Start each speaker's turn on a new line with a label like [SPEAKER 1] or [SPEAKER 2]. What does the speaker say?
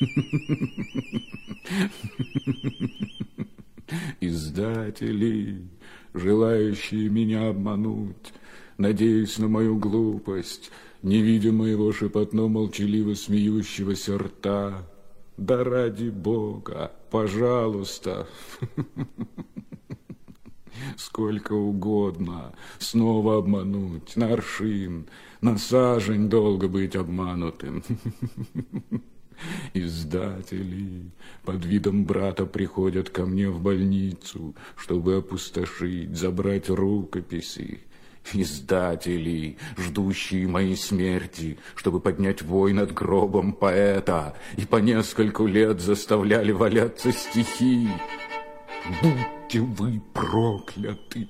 [SPEAKER 1] Издатели, желающие меня обмануть, надеясь на мою глупость, не видя моего шепотно-молчаливо смеющегося рта, да ради Бога, пожалуйста, сколько угодно, снова обмануть, на аршин, на сажень долго быть обманутым. Издатели под видом брата приходят ко мне в больницу, чтобы опустошить, забрать рукописи. Издатели, ждущие моей смерти, чтобы поднять вой над гробом поэта, и по нескольку лет заставляли валяться стихи. Будьте вы прокляты!